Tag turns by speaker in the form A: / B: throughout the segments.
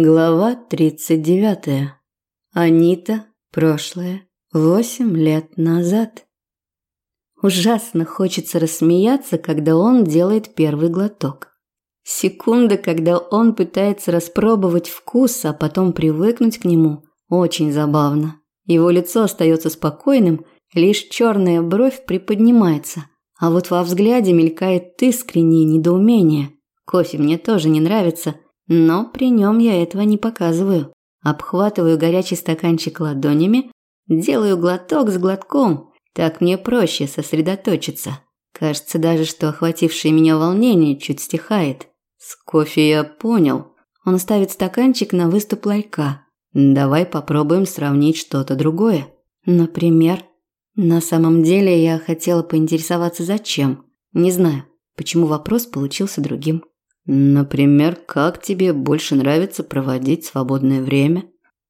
A: Глава 39. Анита. Прошлое. Восемь лет назад. Ужасно хочется рассмеяться, когда он делает первый глоток. Секунда, когда он пытается распробовать вкус, а потом привыкнуть к нему, очень забавно. Его лицо остается спокойным, лишь черная бровь приподнимается, а вот во взгляде мелькает искреннее недоумение. Кофе мне тоже не нравится – но при нем я этого не показываю. Обхватываю горячий стаканчик ладонями, делаю глоток с глотком. Так мне проще сосредоточиться. Кажется даже, что охватившее меня волнение чуть стихает. С кофе я понял. Он ставит стаканчик на выступ ларька. Давай попробуем сравнить что-то другое. Например, на самом деле я хотела поинтересоваться зачем. Не знаю, почему вопрос получился другим. Например, как тебе больше нравится проводить свободное время?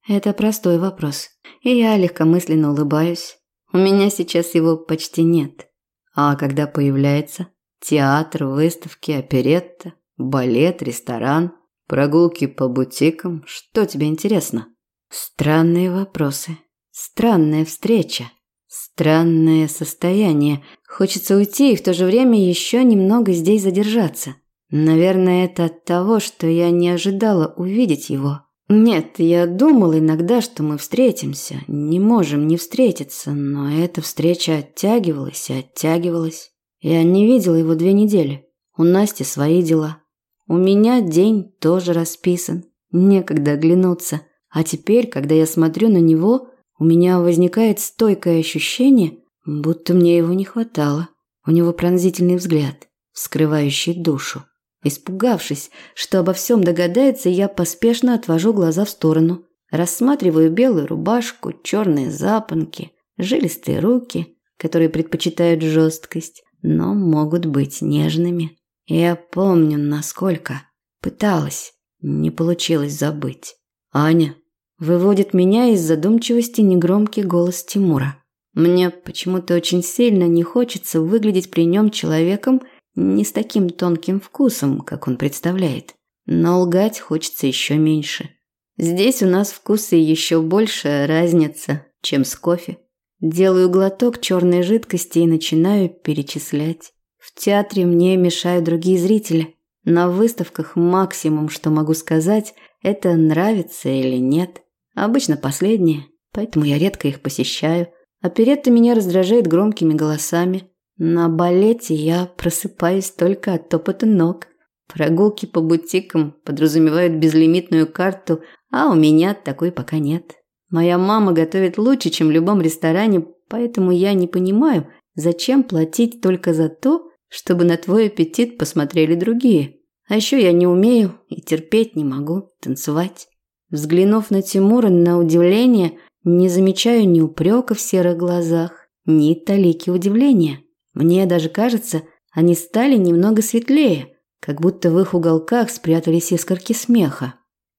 A: Это простой вопрос. И я легкомысленно улыбаюсь. У меня сейчас его почти нет. А когда появляется? Театр, выставки, оперетта, балет, ресторан, прогулки по бутикам. Что тебе интересно? Странные вопросы. Странная встреча. Странное состояние. Хочется уйти и в то же время еще немного здесь задержаться. Наверное, это от того, что я не ожидала увидеть его. Нет, я думала иногда, что мы встретимся. Не можем не встретиться, но эта встреча оттягивалась и оттягивалась. Я не видела его две недели. У Насти свои дела. У меня день тоже расписан. Некогда оглянуться. А теперь, когда я смотрю на него, у меня возникает стойкое ощущение, будто мне его не хватало. У него пронзительный взгляд, вскрывающий душу. Испугавшись, что обо всем догадается, я поспешно отвожу глаза в сторону. Рассматриваю белую рубашку, черные запонки, жилистые руки, которые предпочитают жесткость, но могут быть нежными. Я помню, насколько. Пыталась, не получилось забыть. «Аня!» Выводит меня из задумчивости негромкий голос Тимура. Мне почему-то очень сильно не хочется выглядеть при нем человеком, не с таким тонким вкусом, как он представляет. Но лгать хочется еще меньше. Здесь у нас вкусы еще больше разница, чем с кофе. Делаю глоток черной жидкости и начинаю перечислять. В театре мне мешают другие зрители. На выставках максимум, что могу сказать, это нравится или нет. Обычно последнее, поэтому я редко их посещаю. Оперетта меня раздражает громкими голосами. На балете я просыпаюсь только от топота ног. Прогулки по бутикам подразумевают безлимитную карту, а у меня такой пока нет. Моя мама готовит лучше, чем в любом ресторане, поэтому я не понимаю, зачем платить только за то, чтобы на твой аппетит посмотрели другие. А еще я не умею и терпеть не могу танцевать. Взглянув на Тимура на удивление, не замечаю ни упрека в серых глазах, ни талики удивления. Мне даже кажется, они стали немного светлее, как будто в их уголках спрятались искорки смеха.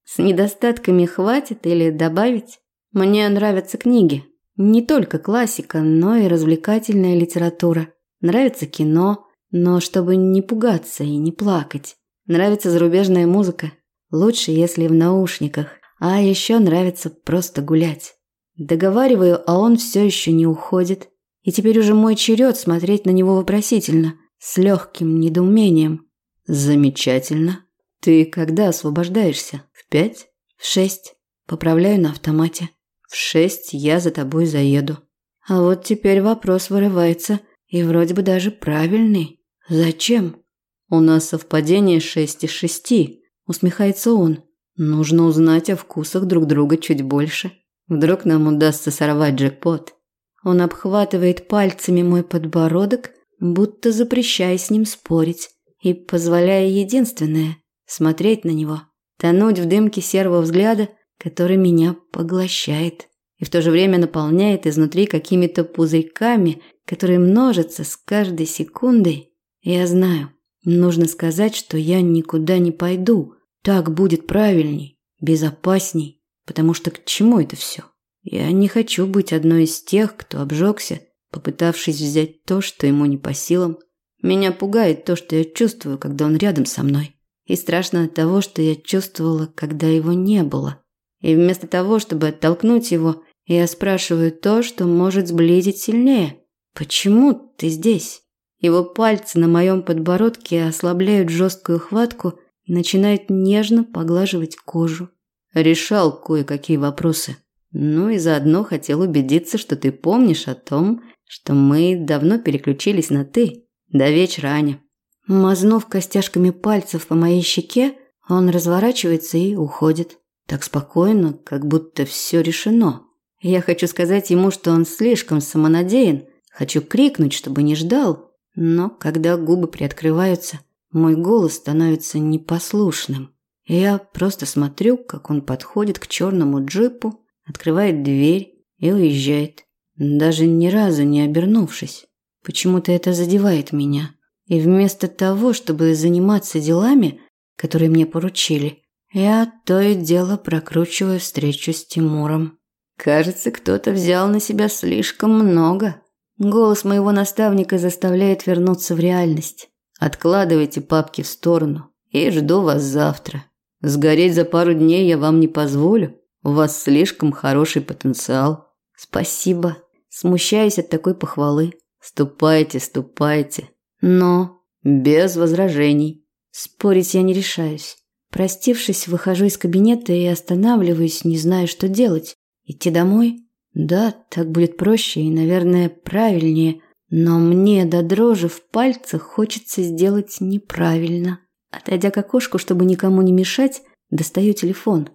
A: С недостатками хватит или добавить? Мне нравятся книги. Не только классика, но и развлекательная литература. Нравится кино, но чтобы не пугаться и не плакать. Нравится зарубежная музыка. Лучше, если в наушниках. А еще нравится просто гулять. Договариваю, а он все еще не уходит. И теперь уже мой черед смотреть на него вопросительно, с легким недоумением. Замечательно. Ты когда освобождаешься? В пять? В шесть. Поправляю на автомате. В шесть я за тобой заеду. А вот теперь вопрос вырывается, и вроде бы даже правильный. Зачем? У нас совпадение шесть из шести, усмехается он. Нужно узнать о вкусах друг друга чуть больше. Вдруг нам удастся сорвать джекпот. Он обхватывает пальцами мой подбородок, будто запрещая с ним спорить, и позволяя единственное – смотреть на него, тонуть в дымке серого взгляда, который меня поглощает и в то же время наполняет изнутри какими-то пузырьками, которые множатся с каждой секундой. Я знаю, нужно сказать, что я никуда не пойду. Так будет правильней, безопасней, потому что к чему это все? Я не хочу быть одной из тех, кто обжегся, попытавшись взять то, что ему не по силам. Меня пугает то, что я чувствую, когда он рядом со мной. И страшно от того, что я чувствовала, когда его не было. И вместо того, чтобы оттолкнуть его, я спрашиваю то, что может сблизить сильнее. «Почему ты здесь?» Его пальцы на моем подбородке ослабляют жесткую хватку начинают нежно поглаживать кожу. Решал кое-какие вопросы. Ну и заодно хотел убедиться, что ты помнишь о том, что мы давно переключились на «ты». До вечера, Аня. Мазнув костяшками пальцев по моей щеке, он разворачивается и уходит. Так спокойно, как будто все решено. Я хочу сказать ему, что он слишком самонадеян. Хочу крикнуть, чтобы не ждал. Но когда губы приоткрываются, мой голос становится непослушным. Я просто смотрю, как он подходит к черному джипу, открывает дверь и уезжает, даже ни разу не обернувшись. Почему-то это задевает меня. И вместо того, чтобы заниматься делами, которые мне поручили, я то и дело прокручиваю встречу с Тимуром. Кажется, кто-то взял на себя слишком много. Голос моего наставника заставляет вернуться в реальность. Откладывайте папки в сторону и жду вас завтра. Сгореть за пару дней я вам не позволю. У вас слишком хороший потенциал. Спасибо. Смущаюсь от такой похвалы. Ступайте, ступайте. Но без возражений. Спорить я не решаюсь. Простившись, выхожу из кабинета и останавливаюсь, не зная, что делать. Идти домой? Да, так будет проще и, наверное, правильнее. Но мне до дрожи в пальцах хочется сделать неправильно. Отойдя к окошку, чтобы никому не мешать, достаю телефон.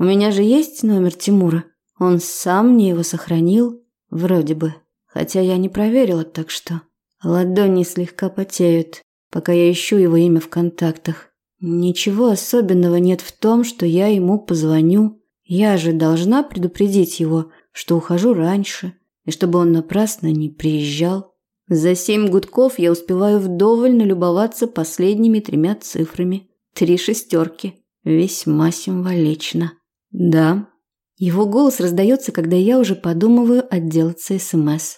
A: У меня же есть номер Тимура. Он сам мне его сохранил, вроде бы. Хотя я не проверила, так что... Ладони слегка потеют, пока я ищу его имя в контактах. Ничего особенного нет в том, что я ему позвоню. Я же должна предупредить его, что ухожу раньше, и чтобы он напрасно не приезжал. За семь гудков я успеваю вдоволь налюбоваться последними тремя цифрами. Три шестерки. Весьма символично. Да. Его голос раздается, когда я уже подумываю отделаться СМС.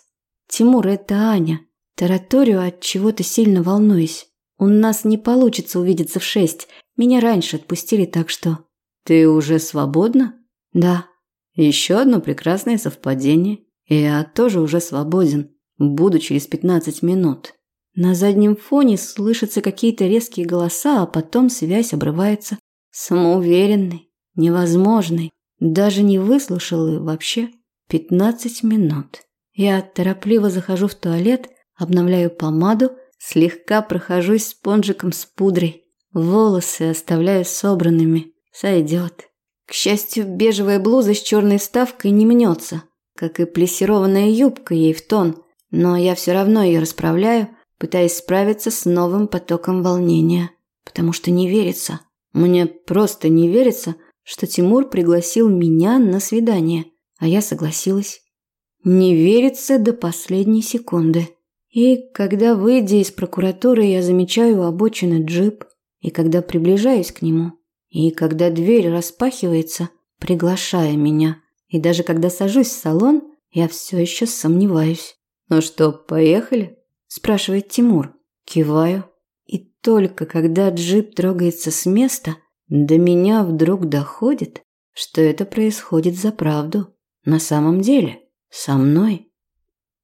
A: Тимур, это Аня. Тараторию от чего-то сильно волнуюсь. У нас не получится увидеться в шесть. Меня раньше отпустили, так что... Ты уже свободна? Да. Еще одно прекрасное совпадение. Я тоже уже свободен. Буду через пятнадцать минут. На заднем фоне слышатся какие-то резкие голоса, а потом связь обрывается. Самоуверенный, невозможный. Даже не выслушал и вообще пятнадцать минут. Я торопливо захожу в туалет, обновляю помаду, слегка прохожусь спонжиком с пудрой. Волосы оставляю собранными. Сойдет. К счастью, бежевая блуза с черной вставкой не мнется, как и плессированная юбка ей в тон, но я все равно ее расправляю, пытаясь справиться с новым потоком волнения, потому что не верится. Мне просто не верится, что Тимур пригласил меня на свидание, а я согласилась. Не верится до последней секунды. И когда, выйдя из прокуратуры, я замечаю обочины джип, и когда приближаюсь к нему, и когда дверь распахивается, приглашая меня, и даже когда сажусь в салон, я все еще сомневаюсь. «Ну что, поехали?» – спрашивает Тимур. Киваю. И только когда джип трогается с места, до меня вдруг доходит, что это происходит за правду. На самом деле, со мной.